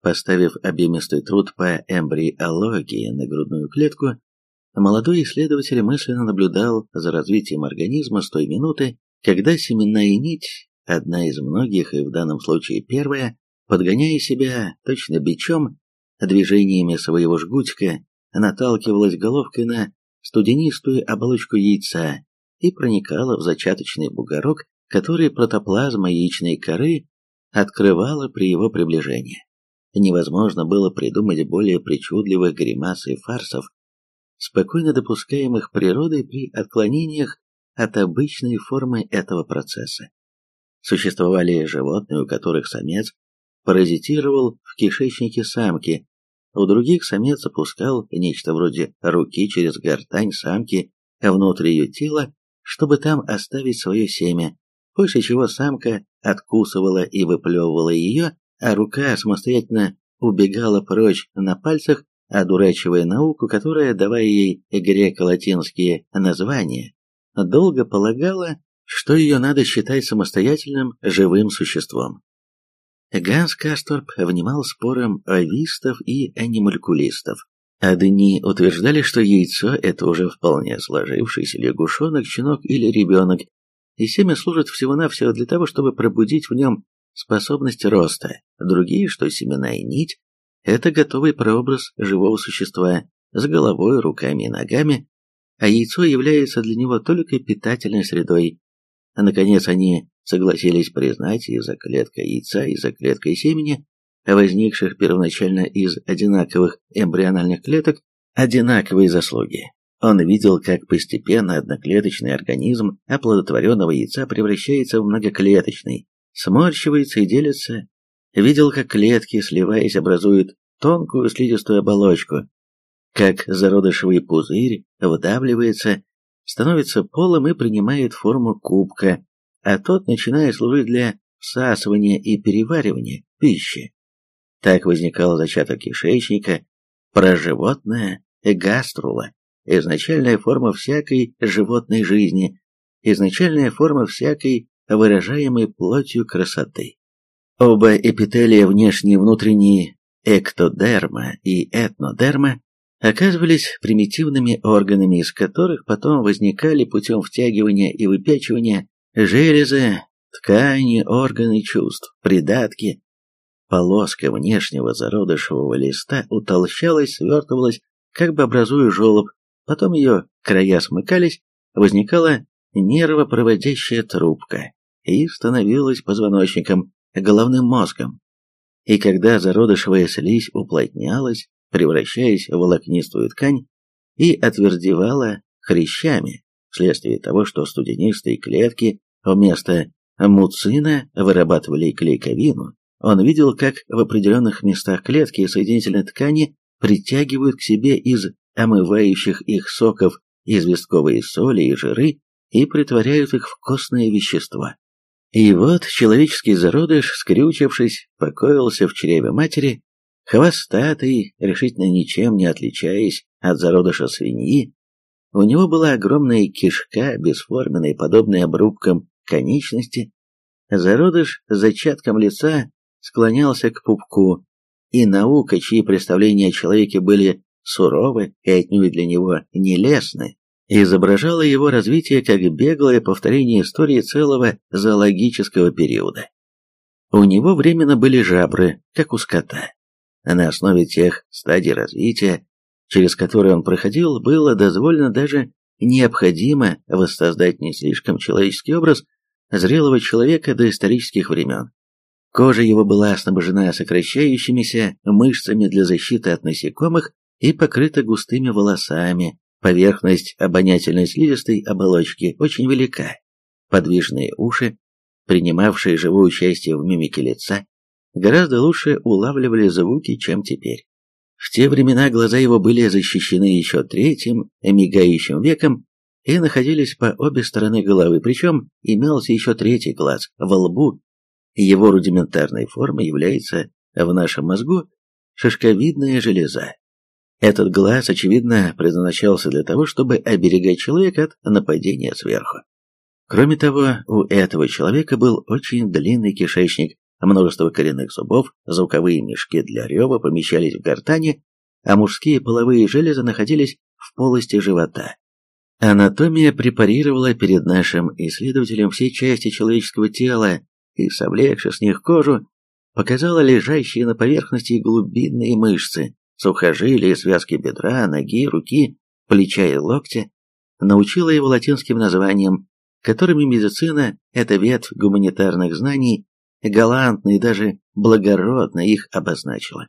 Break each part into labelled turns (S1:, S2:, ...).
S1: Поставив объемистый труд по эмбриологии на грудную клетку, молодой исследователь мысленно наблюдал за развитием организма с той минуты, когда семенная нить, одна из многих и в данном случае первая, подгоняя себя точно бичом, движениями своего жгутика, наталкивалась головкой на студенистую оболочку яйца и проникала в зачаточный бугорок, который протоплазма яичной коры открывала при его приближении. Невозможно было придумать более причудливых гримас и фарсов, спокойно допускаемых природой при отклонениях от обычной формы этого процесса. Существовали животные, у которых самец паразитировал в кишечнике самки, у других самец опускал нечто вроде руки через гортань самки внутрь ее тела, чтобы там оставить свое семя, после чего самка откусывала и выплевывала ее, а рука самостоятельно убегала прочь на пальцах, одурачивая науку, которая, давая ей греко-латинские названия, долго полагала, что ее надо считать самостоятельным живым существом. Ганс Касторп внимал спорам авистов и анималькулистов. Одни утверждали, что яйцо – это уже вполне сложившийся лягушонок, щенок или ребенок, и семя служит всего-навсего для того, чтобы пробудить в нем способность роста. Другие, что семенная нить – это готовый прообраз живого существа с головой, руками и ногами, а яйцо является для него только питательной средой. А наконец они согласились признать из-за клетка яйца и за клеткой семени, возникших первоначально из одинаковых эмбриональных клеток, одинаковые заслуги. Он видел, как постепенно одноклеточный организм оплодотворенного яйца превращается в многоклеточный, сморщивается и делится. Видел, как клетки, сливаясь, образуют тонкую слизистую оболочку, как зародышевый пузырь вдавливается, становится полым и принимает форму кубка, а тот начинает служить для всасывания и переваривания пищи. Так возникал зачаток кишечника, проживотная гаструла, изначальная форма всякой животной жизни, изначальная форма всякой выражаемой плотью красоты. Оба эпителия внешние и внутренние, эктодерма и этнодерма, оказывались примитивными органами, из которых потом возникали путем втягивания и выпячивания железы, ткани, органы чувств, придатки. Полоска внешнего зародышевого листа утолщалась, свертывалась, как бы образуя желоб, потом ее края смыкались, возникала нервопроводящая трубка и становилась позвоночником, головным мозгом. И когда зародышевая слизь уплотнялась, превращаясь в волокнистую ткань, и отвердевала хрящами, вследствие того, что студенистые клетки вместо муцина вырабатывали клейковину, он видел, как в определенных местах клетки соединительной ткани притягивают к себе из омывающих их соков известковые соли и жиры и притворяют их в костное вещество. И вот человеческий зародыш, скрючившись, покоился в чреве матери, хвостатый, решительно ничем не отличаясь от зародыша свиньи, у него была огромная кишка, бесформенная, подобная обрубкам конечности. Зародыш с зачатком лица склонялся к пупку, и наука, чьи представления о человеке были суровы и отнюдь для него нелестны, изображала его развитие как беглое повторение истории целого зоологического периода. У него временно были жабры, как у скота. На основе тех стадий развития, через которые он проходил, было дозволено даже необходимо воссоздать не слишком человеческий образ зрелого человека до исторических времен. Кожа его была снабжена сокращающимися мышцами для защиты от насекомых и покрыта густыми волосами. Поверхность обонятельной слизистой оболочки очень велика. Подвижные уши, принимавшие живое участие в мимике лица, гораздо лучше улавливали звуки, чем теперь. В те времена глаза его были защищены еще третьим, мигающим веком, и находились по обе стороны головы, причем имелся еще третий глаз в лбу. Его рудиментарной формой является в нашем мозгу шишковидная железа. Этот глаз, очевидно, предназначался для того, чтобы оберегать человека от нападения сверху. Кроме того, у этого человека был очень длинный кишечник, множество коренных зубов, звуковые мешки для рева помещались в гортани, а мужские половые железы находились в полости живота. Анатомия препарировала перед нашим исследователем все части человеческого тела и, совлекши с них кожу, показала лежащие на поверхности глубинные мышцы, сухожилия, связки бедра, ноги, руки, плеча и локтя, научила его латинским названиям, которыми медицина – это ветвь гуманитарных знаний, галантно и даже благородно их обозначила.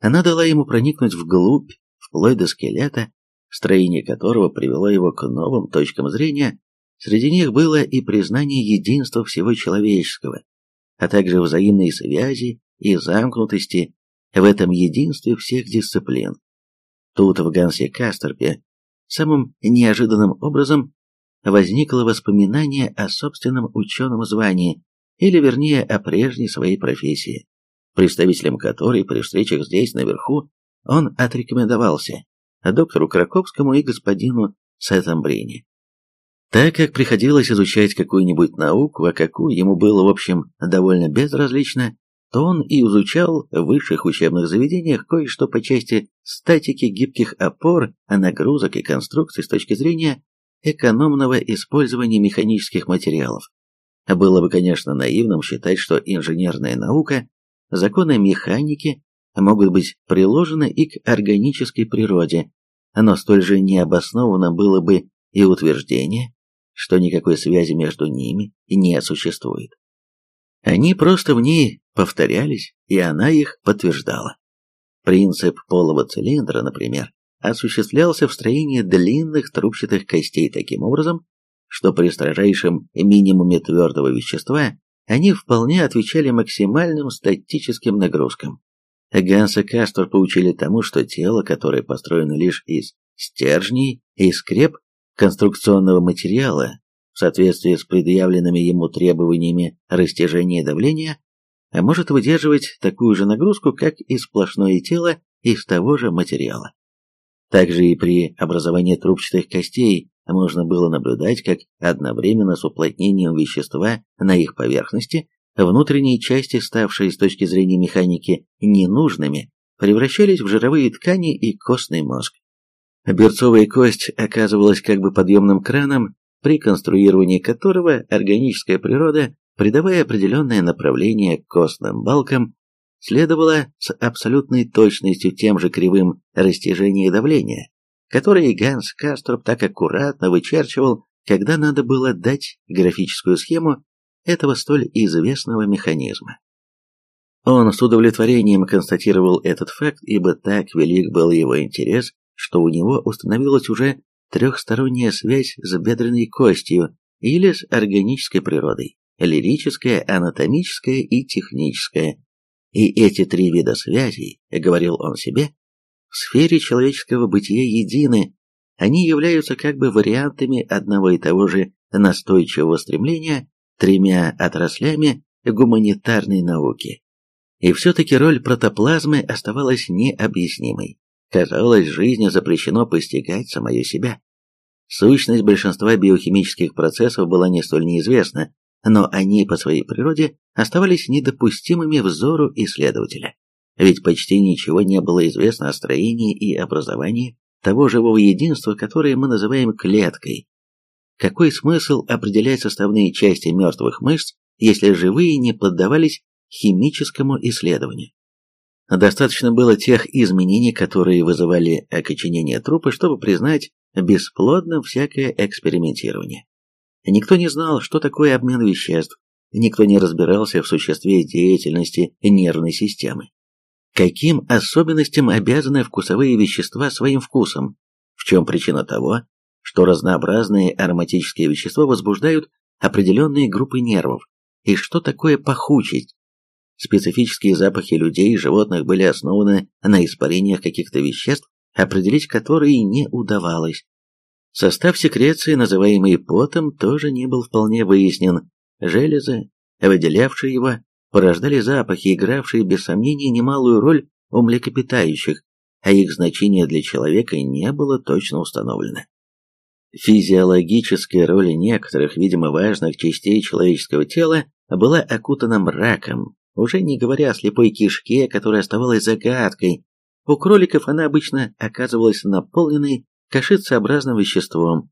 S1: Она дала ему проникнуть вглубь, вплоть до скелета, строение которого привело его к новым точкам зрения, среди них было и признание единства всего человеческого, а также взаимной связи и замкнутости в этом единстве всех дисциплин. Тут в Гансе Кастерпе самым неожиданным образом возникло воспоминание о собственном ученом звании, или вернее о прежней своей профессии, представителем которой при встречах здесь, наверху, он отрекомендовался доктору Краковскому и господину Сетамбрини. Так как приходилось изучать какую-нибудь науку, а какую ему было, в общем, довольно безразлично, то он и изучал в высших учебных заведениях кое-что по части статики гибких опор, нагрузок и конструкций с точки зрения экономного использования механических материалов. Было бы, конечно, наивным считать, что инженерная наука, законы механики могут быть приложены и к органической природе, но столь же необоснованно было бы и утверждение, что никакой связи между ними не существует. Они просто в ней повторялись, и она их подтверждала. Принцип полого цилиндра, например, осуществлялся в строении длинных трубчатых костей таким образом, что при строжайшем минимуме твердого вещества они вполне отвечали максимальным статическим нагрузкам. Ганса Кастор поучили тому, что тело, которое построено лишь из стержней и скреп конструкционного материала, в соответствии с предъявленными ему требованиями растяжения давления, может выдерживать такую же нагрузку, как и сплошное тело из того же материала. Также и при образовании трубчатых костей можно было наблюдать, как одновременно с уплотнением вещества на их поверхности внутренние части, ставшие с точки зрения механики ненужными, превращались в жировые ткани и костный мозг. Берцовая кость оказывалась как бы подъемным краном, при конструировании которого органическая природа, придавая определенное направление костным балкам, следовала с абсолютной точностью тем же кривым растяжения давления, которые Ганс Кастроп так аккуратно вычерчивал, когда надо было дать графическую схему этого столь известного механизма. Он с удовлетворением констатировал этот факт, ибо так велик был его интерес, что у него установилась уже трехсторонняя связь с бедренной костью или с органической природой, лирическая, анатомическая и техническая. И эти три вида связей, говорил он себе, в сфере человеческого бытия едины, они являются как бы вариантами одного и того же настойчивого стремления тремя отраслями гуманитарной науки. И все-таки роль протоплазмы оставалась необъяснимой. Казалось, жизни запрещено постигать самое себя. Сущность большинства биохимических процессов была не столь неизвестна, но они по своей природе оставались недопустимыми взору исследователя. Ведь почти ничего не было известно о строении и образовании того живого единства, которое мы называем клеткой. Какой смысл определять составные части мертвых мышц, если живые не поддавались химическому исследованию? Достаточно было тех изменений, которые вызывали окоченение трупа, чтобы признать бесплодным всякое экспериментирование. Никто не знал, что такое обмен веществ, никто не разбирался в существе деятельности нервной системы. Каким особенностям обязаны вкусовые вещества своим вкусом? В чем причина того, что разнообразные ароматические вещества возбуждают определенные группы нервов? И что такое пахучесть? Специфические запахи людей и животных были основаны на испарениях каких-то веществ, определить которые не удавалось. Состав секреции, называемый потом, тоже не был вполне выяснен. Железы, выделявшие его, порождали запахи, игравшие без сомнения немалую роль у млекопитающих, а их значение для человека не было точно установлено. Физиологическая роль некоторых, видимо, важных частей человеческого тела была окутана мраком, уже не говоря о слепой кишке, которая оставалась загадкой. У кроликов она обычно оказывалась наполненной кашицеобразным веществом,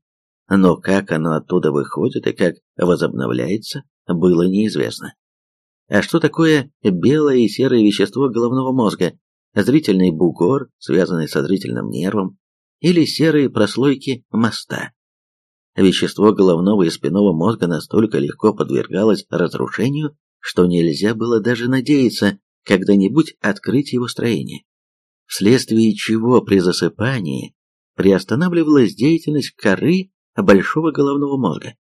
S1: но как оно оттуда выходит и как возобновляется, было неизвестно. А что такое белое и серое вещество головного мозга? Зрительный бугор, связанный со зрительным нервом, или серые прослойки моста? Вещество головного и спинного мозга настолько легко подвергалось разрушению, что нельзя было даже надеяться когда-нибудь открыть его строение. Вследствие чего при засыпании приостанавливалась деятельность коры большого головного мозга,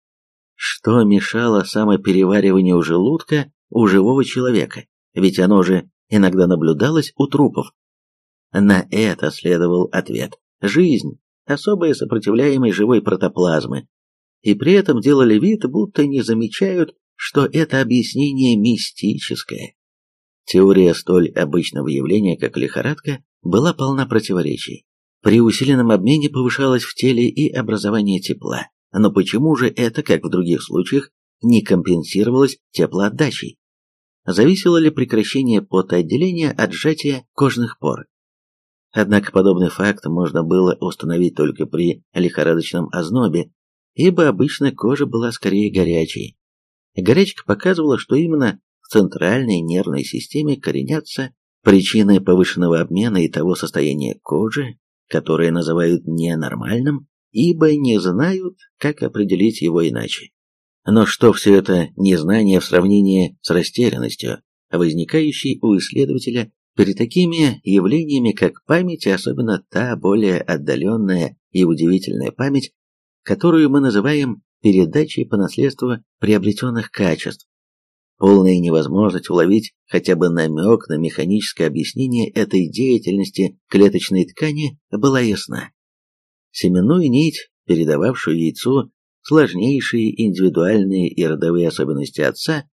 S1: что мешало самоперевариванию желудка у живого человека, ведь оно же иногда наблюдалось у трупов. На это следовал ответ. Жизнь, особая сопротивляемость живой протоплазмы, и при этом делали вид, будто не замечают, что это объяснение мистическое. Теория столь обычного явления, как лихорадка, была полна противоречий. При усиленном обмене повышалось в теле и образование тепла. Но почему же это, как в других случаях, не компенсировалось теплоотдачей? Зависело ли прекращение потоотделения от сжатия кожных пор? Однако подобный факт можно было установить только при лихорадочном ознобе, ибо обычно кожа была скорее горячей. Горячка показывала, что именно в центральной нервной системе коренятся причины повышенного обмена и того состояния кожи, которое называют ненормальным, ибо не знают, как определить его иначе. Но что все это незнание в сравнении с растерянностью, возникающей у исследователя перед такими явлениями, как память, особенно та более отдаленная и удивительная память, которую мы называем передачей по наследству приобретенных качеств. Полная невозможность уловить хотя бы намек на механическое объяснение этой деятельности клеточной ткани была ясна. Семенную нить, передававшую яйцу сложнейшие индивидуальные и родовые особенности отца,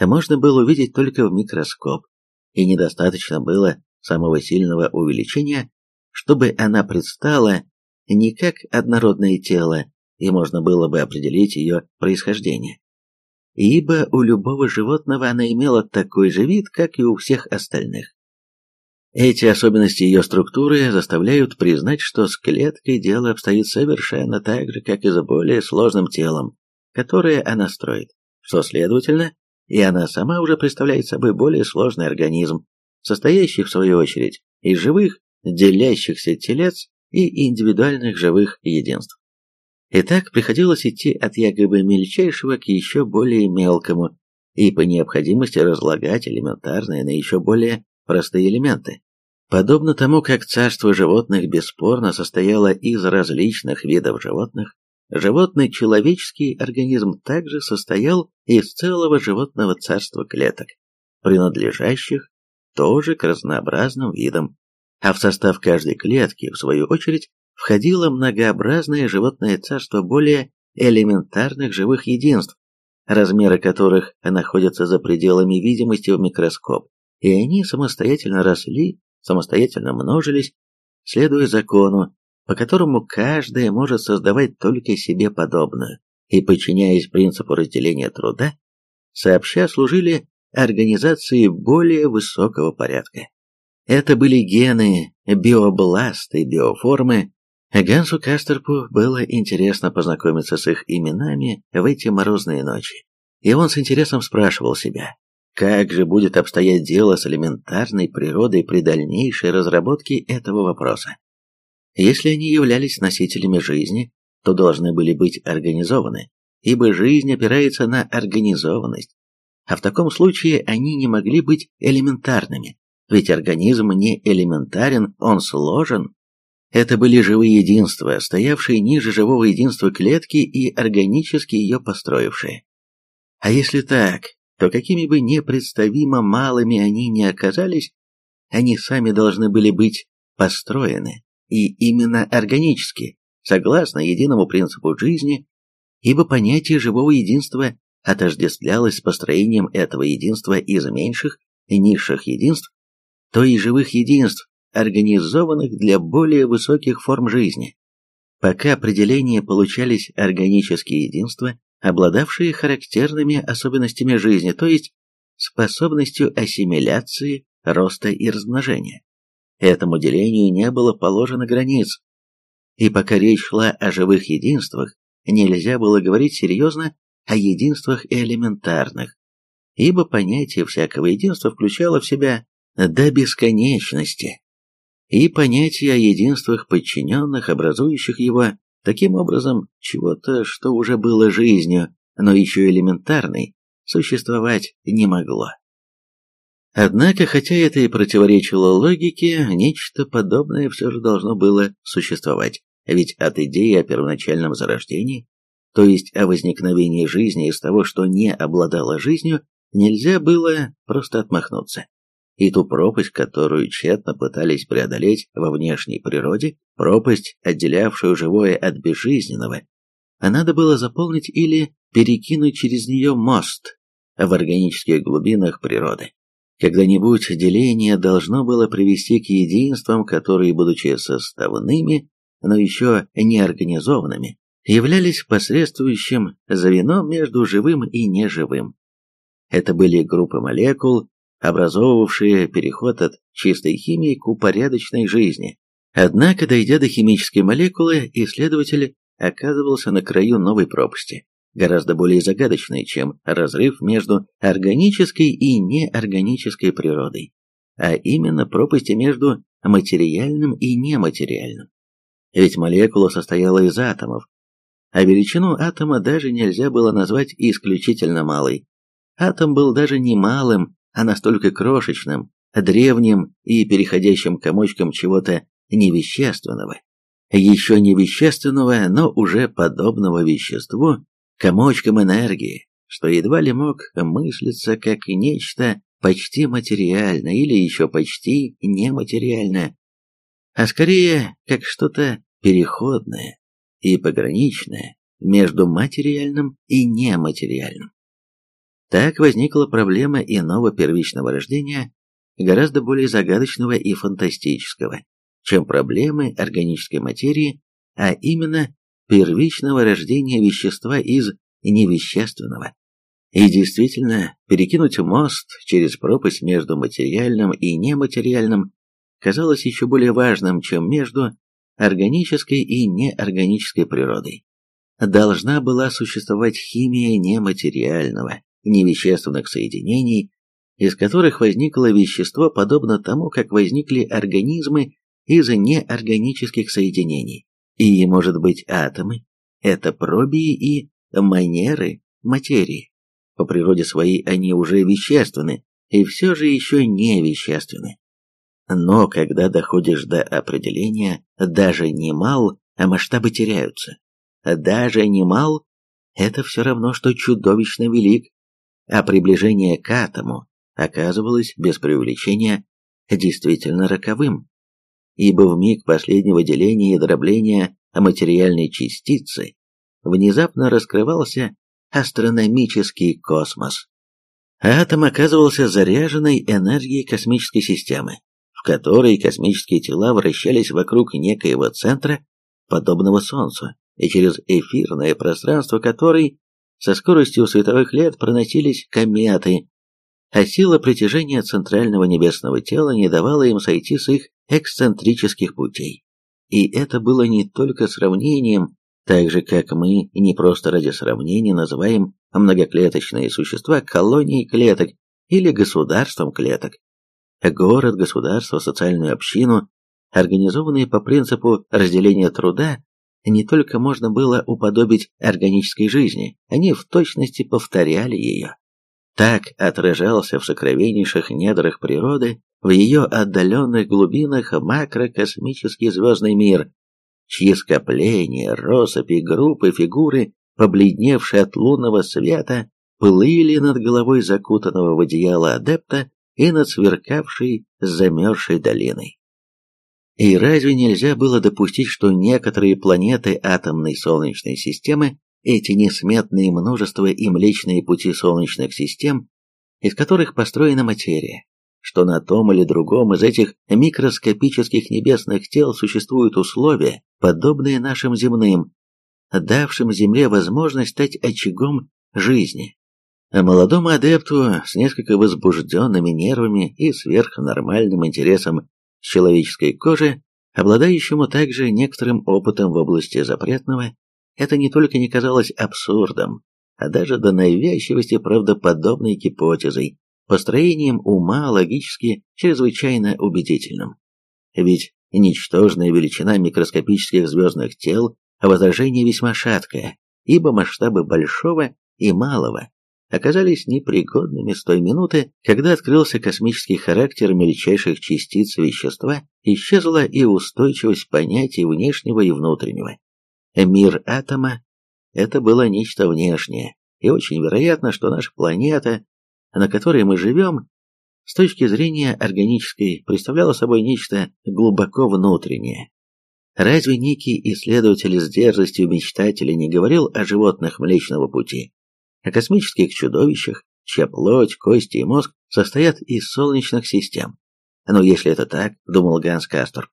S1: можно было увидеть только в микроскоп, и недостаточно было самого сильного увеличения, чтобы она предстала не как однородное тело, и можно было бы определить ее происхождение ибо у любого животного она имела такой же вид, как и у всех остальных. Эти особенности ее структуры заставляют признать, что с клеткой дело обстоит совершенно так же, как и с более сложным телом, которое она строит, что, следовательно, и она сама уже представляет собой более сложный организм, состоящий, в свою очередь, из живых, делящихся телец и индивидуальных живых единств. И так приходилось идти от якобы мельчайшего к еще более мелкому, и по необходимости разлагать элементарные на еще более простые элементы. Подобно тому, как царство животных бесспорно состояло из различных видов животных, животный человеческий организм также состоял из целого животного царства клеток, принадлежащих тоже к разнообразным видам, а в состав каждой клетки, в свою очередь, входило многообразное животное царство более элементарных живых единств, размеры которых находятся за пределами видимости в микроскоп, и они самостоятельно росли, самостоятельно множились, следуя закону, по которому каждая может создавать только себе подобную, и, подчиняясь принципу разделения труда, сообща служили организации более высокого порядка. Это были гены, биобласты, биоформы, Гансу Кастерпу было интересно познакомиться с их именами в эти морозные ночи. И он с интересом спрашивал себя, как же будет обстоять дело с элементарной природой при дальнейшей разработке этого вопроса. Если они являлись носителями жизни, то должны были быть организованы, ибо жизнь опирается на организованность. А в таком случае они не могли быть элементарными, ведь организм не элементарен, он сложен это были живые единства, стоявшие ниже живого единства клетки и органически ее построившие. А если так, то какими бы непредставимо малыми они ни оказались, они сами должны были быть построены, и именно органически, согласно единому принципу жизни, ибо понятие живого единства отождествлялось с построением этого единства из меньших и низших единств, то и живых единств, организованных для более высоких форм жизни. Пока определения получались органические единства, обладавшие характерными особенностями жизни, то есть способностью ассимиляции, роста и размножения. Этому делению не было положено границ. И пока речь шла о живых единствах, нельзя было говорить серьезно о единствах элементарных, ибо понятие всякого единства включало в себя до бесконечности и понятие о единствах подчиненных, образующих его, таким образом, чего-то, что уже было жизнью, но еще элементарной, существовать не могло. Однако, хотя это и противоречило логике, нечто подобное все же должно было существовать, ведь от идеи о первоначальном зарождении, то есть о возникновении жизни из того, что не обладало жизнью, нельзя было просто отмахнуться. И ту пропасть, которую тщетно пытались преодолеть во внешней природе, пропасть, отделявшую живое от безжизненного, а надо было заполнить или перекинуть через нее мост в органических глубинах природы. Когда-нибудь деление должно было привести к единствам, которые, будучи составными, но еще не организованными, являлись посредствующим звеном между живым и неживым. Это были группы молекул, образовывавшие переход от чистой химии к упорядоченной жизни. Однако, дойдя до химической молекулы, исследователь оказывался на краю новой пропасти, гораздо более загадочной, чем разрыв между органической и неорганической природой, а именно пропасти между материальным и нематериальным. Ведь молекула состояла из атомов, а величину атома даже нельзя было назвать исключительно малой. Атом был даже не малым, а настолько крошечным, древним и переходящим комочком чего-то невещественного, еще не вещественного, но уже подобного веществу, комочком энергии, что едва ли мог мыслиться как нечто почти материальное или еще почти нематериальное, а скорее как что-то переходное и пограничное между материальным и нематериальным. Так возникла проблема иного первичного рождения, гораздо более загадочного и фантастического, чем проблемы органической материи, а именно первичного рождения вещества из невещественного. И действительно, перекинуть мост через пропасть между материальным и нематериальным казалось еще более важным, чем между органической и неорганической природой. Должна была существовать химия нематериального, невещественных соединений, из которых возникло вещество, подобно тому, как возникли организмы из неорганических соединений. И, может быть, атомы – это пробии и манеры материи. По природе своей они уже вещественны, и все же еще не вещественны. Но когда доходишь до определения, даже не мал, а масштабы теряются. Даже не мал – это все равно, что чудовищно велик, а приближение к атому оказывалось без преувеличения действительно роковым ибо в миг последнего деления и дробления материальной частицы внезапно раскрывался астрономический космос. Атом оказывался заряженной энергией космической системы, в которой космические тела вращались вокруг некоего центра, подобного Солнцу, и через эфирное пространство которой со скоростью световых лет проносились кометы, а сила притяжения центрального небесного тела не давала им сойти с их эксцентрических путей. И это было не только сравнением, так же как мы не просто ради сравнения называем многоклеточные существа колонией клеток или государством клеток. Город, государство, социальную общину, организованные по принципу разделения труда, не только можно было уподобить органической жизни, они в точности повторяли ее. Так отражался в сокровеннейших недрах природы в ее отдаленных глубинах макрокосмический звездный мир, чьи скопления, россыпи, группы, фигуры, побледневшие от лунного света, плыли над головой закутанного в одеяло адепта и над сверкавшей замерзшей долиной. И разве нельзя было допустить, что некоторые планеты атомной Солнечной системы, эти несметные множества и млечные пути Солнечных систем, из которых построена материя, что на том или другом из этих микроскопических небесных тел существуют условия, подобные нашим земным, давшим Земле возможность стать очагом жизни. Молодому адепту с несколько возбужденными нервами и сверхнормальным интересом человеческой коже, обладающему также некоторым опытом в области запретного, это не только не казалось абсурдом, а даже до навязчивости правдоподобной гипотезой, построением ума логически чрезвычайно убедительным. Ведь ничтожная величина микроскопических звездных тел возражение весьма шаткое, ибо масштабы большого и малого оказались непригодными с той минуты, когда открылся космический характер мельчайших частиц вещества, исчезла и устойчивость понятий внешнего и внутреннего. Мир атома – это было нечто внешнее, и очень вероятно, что наша планета, на которой мы живем, с точки зрения органической, представляла собой нечто глубоко внутреннее. Разве некий исследователь с дерзостью мечтателя не говорил о животных Млечного Пути? О космических чудовищах, чья плоть, кости и мозг состоят из солнечных систем. Но если это так, думал Ганс Кастер,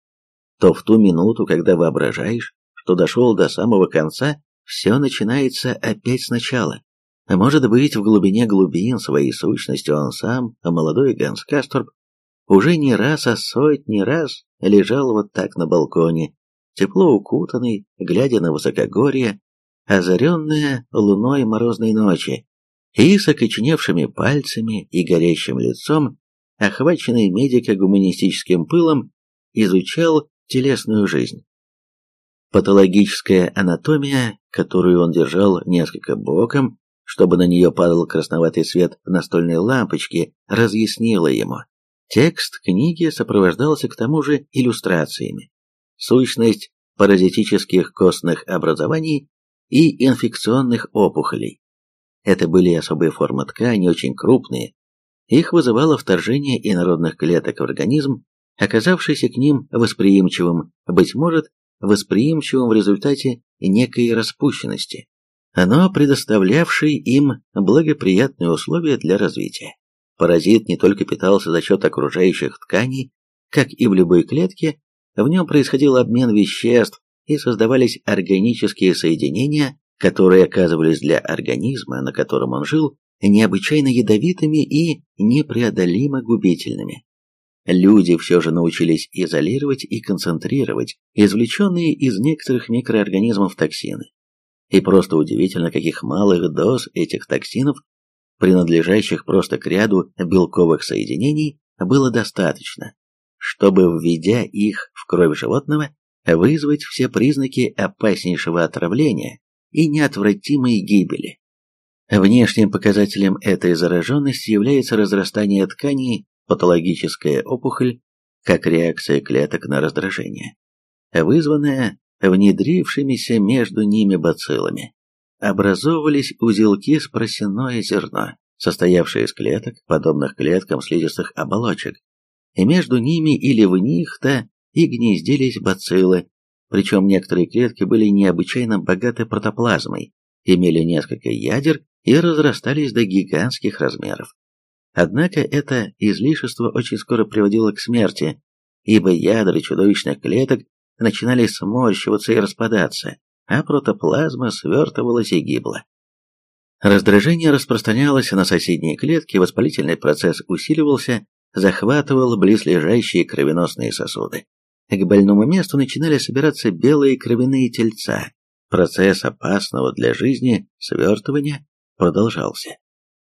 S1: то в ту минуту, когда воображаешь, что дошел до самого конца, все начинается опять сначала. Может быть, в глубине глубин своей сущности он сам, а молодой Ганс Касторб, уже не раз, а сотни раз лежал вот так на балконе, тепло укутанный, глядя на высокогорье, озаренная луной морозной ночи, и с окоченевшими пальцами и горящим лицом, охваченный медико-гуманистическим пылом, изучал телесную жизнь. Патологическая анатомия, которую он держал несколько боком, чтобы на нее падал красноватый свет настольной лампочки, разъяснила ему. Текст книги сопровождался к тому же иллюстрациями. Сущность паразитических костных образований и инфекционных опухолей. Это были особые формы ткани, очень крупные. Их вызывало вторжение инородных клеток в организм, оказавшийся к ним восприимчивым, быть может, восприимчивым в результате некой распущенности, но предоставлявший им благоприятные условия для развития. Паразит не только питался за счет окружающих тканей, как и в любой клетке, в нем происходил обмен веществ, и создавались органические соединения, которые оказывались для организма, на котором он жил, необычайно ядовитыми и непреодолимо губительными. Люди все же научились изолировать и концентрировать извлеченные из некоторых микроорганизмов токсины. И просто удивительно, каких малых доз этих токсинов, принадлежащих просто к ряду белковых соединений, было достаточно, чтобы, введя их в кровь животного, вызвать все признаки опаснейшего отравления и неотвратимой гибели. Внешним показателем этой зараженности является разрастание тканей, патологическая опухоль, как реакция клеток на раздражение, вызванная внедрившимися между ними бациллами. Образовывались узелки с просяное зерно, состоявшие из клеток, подобных клеткам слизистых оболочек, и между ними или в них-то и гнездились бациллы, причем некоторые клетки были необычайно богаты протоплазмой, имели несколько ядер и разрастались до гигантских размеров. Однако это излишество очень скоро приводило к смерти, ибо ядра чудовищных клеток начинали сморщиваться и распадаться, а протоплазма свертывалась и гибла. Раздражение распространялось на соседние клетки, воспалительный процесс усиливался, захватывал близлежащие кровеносные сосуды. К больному месту начинали собираться белые кровяные тельца. Процесс опасного для жизни свертывания продолжался.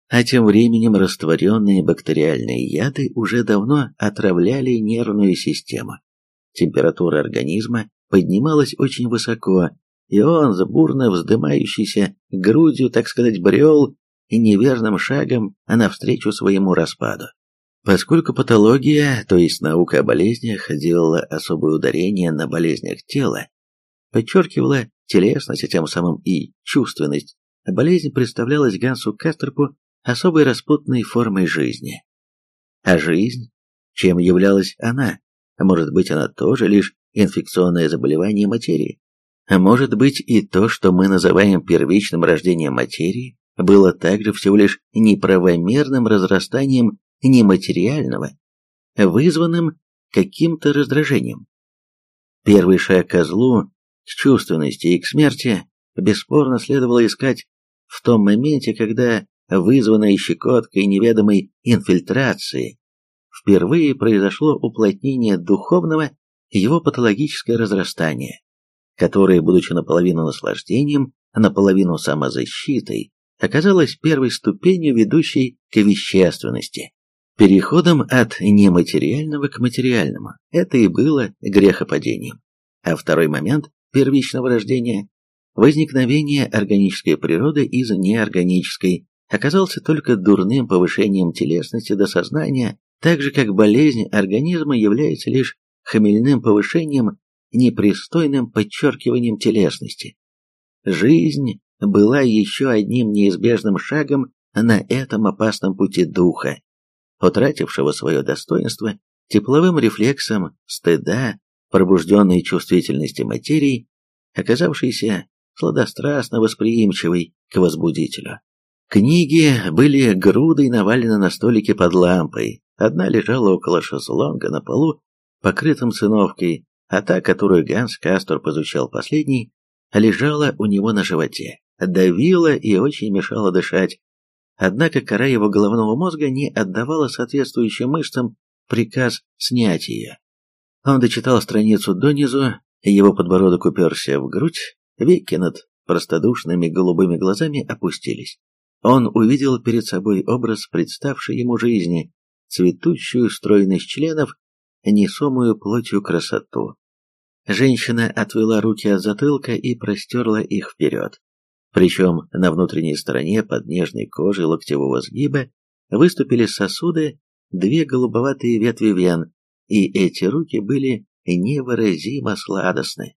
S1: А тем временем растворенные бактериальные яды уже давно отравляли нервную систему. Температура организма поднималась очень высоко, и он с бурно вздымающейся грудью, так сказать, брел и неверным шагом навстречу своему распаду. Поскольку патология, то есть наука о болезнях, делала особое ударение на болезнях тела, подчеркивала телесность, а тем самым и чувственность, болезнь представлялась Гансу Кастерпу особой распутной формой жизни. А жизнь? Чем являлась она? Может быть, она тоже лишь инфекционное заболевание материи? А может быть и то, что мы называем первичным рождением материи, было также всего лишь неправомерным разрастанием нематериального, вызванным каким-то раздражением. Первый шаг козлу к чувственности и к смерти бесспорно следовало искать в том моменте, когда вызванное щекоткой неведомой инфильтрации, впервые произошло уплотнение духовного его патологическое разрастание, которое, будучи наполовину наслаждением, наполовину самозащитой, оказалось первой ступенью, ведущей к вещественности. Переходом от нематериального к материальному это и было грехопадением. А второй момент первичного рождения – возникновение органической природы из неорганической – оказался только дурным повышением телесности до сознания, так же как болезнь организма является лишь хмельным повышением, непристойным подчеркиванием телесности. Жизнь была еще одним неизбежным шагом на этом опасном пути духа, утратившего свое достоинство тепловым рефлексом стыда, пробужденной чувствительности материи, оказавшейся сладострастно восприимчивой к возбудителю. Книги были грудой навалены на столике под лампой, одна лежала около шезлонга на полу, покрытым циновкой, а та, которую Ганс Кастор изучал последний, лежала у него на животе, давила и очень мешала дышать. Однако кора его головного мозга не отдавала соответствующим мышцам приказ снять ее. Он дочитал страницу донизу, его подбородок уперся в грудь, веки над простодушными голубыми глазами опустились. Он увидел перед собой образ представшей ему жизни, цветущую стройность членов, несомую плотью красоту. Женщина отвела руки от затылка и простерла их вперед. Причем на внутренней стороне под нежной кожей локтевого сгиба выступили сосуды, две голубоватые ветви вен, и эти руки были невыразимо сладостны.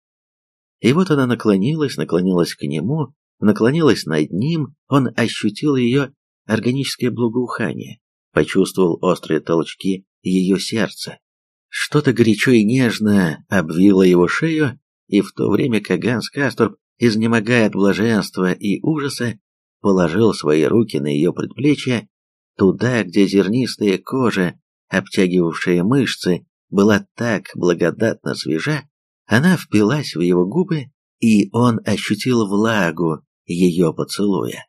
S1: И вот она наклонилась, наклонилась к нему, наклонилась над ним, он ощутил ее органическое благоухание, почувствовал острые толчки ее сердца. Что-то горячо и нежно обвило его шею, и в то время как Ганс Касторп, изнемогая от блаженства и ужаса, положил свои руки на ее предплечье, туда, где зернистая кожа, обтягивавшая мышцы, была так благодатно свежа, она впилась в его губы, и он ощутил влагу ее поцелуя.